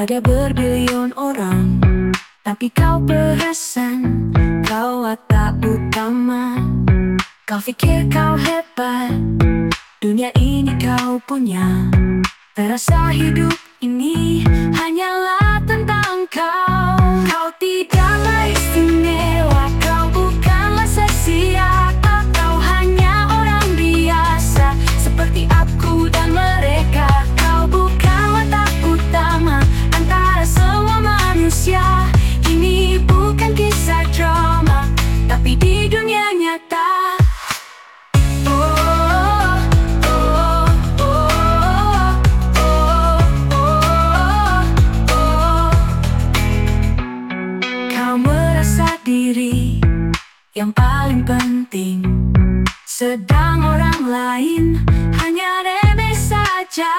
Ada berbilion orang Tapi kau berhasan Kau tak utama. Kau fikir kau hebat. Dunia ini kau punya. Terasa hidup ini bukan kisah drama Tapi di dunia nyata. Kau merasa diri yang paling penting Sedang orang lain hanya remeh saja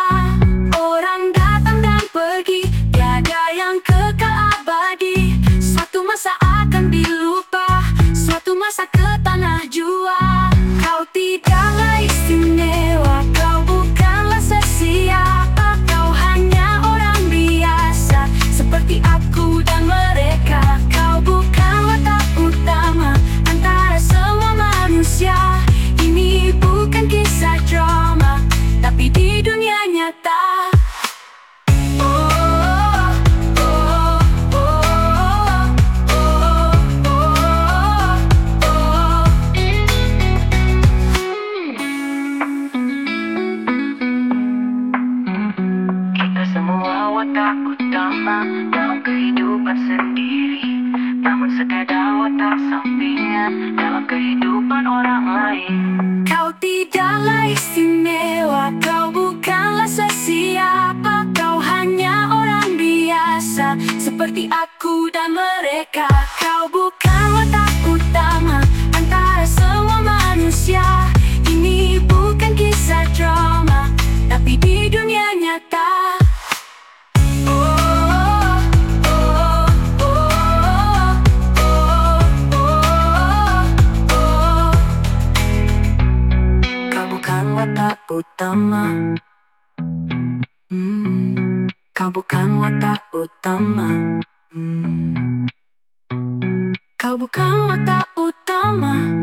Orang datang dan pergi Tiada yang kekal dalam kehidupan sendiri Namun sekadar watak sampingan dalam kehidupan orang lain. Kau tidaklah istimewa Kau bukanlah sesiapa Kau hanya orang biasa. Seperti aku dan mereka Kau bukan watak utama. Hmm, Kau bukan watak utama. Hmm, Kau bukan watak utama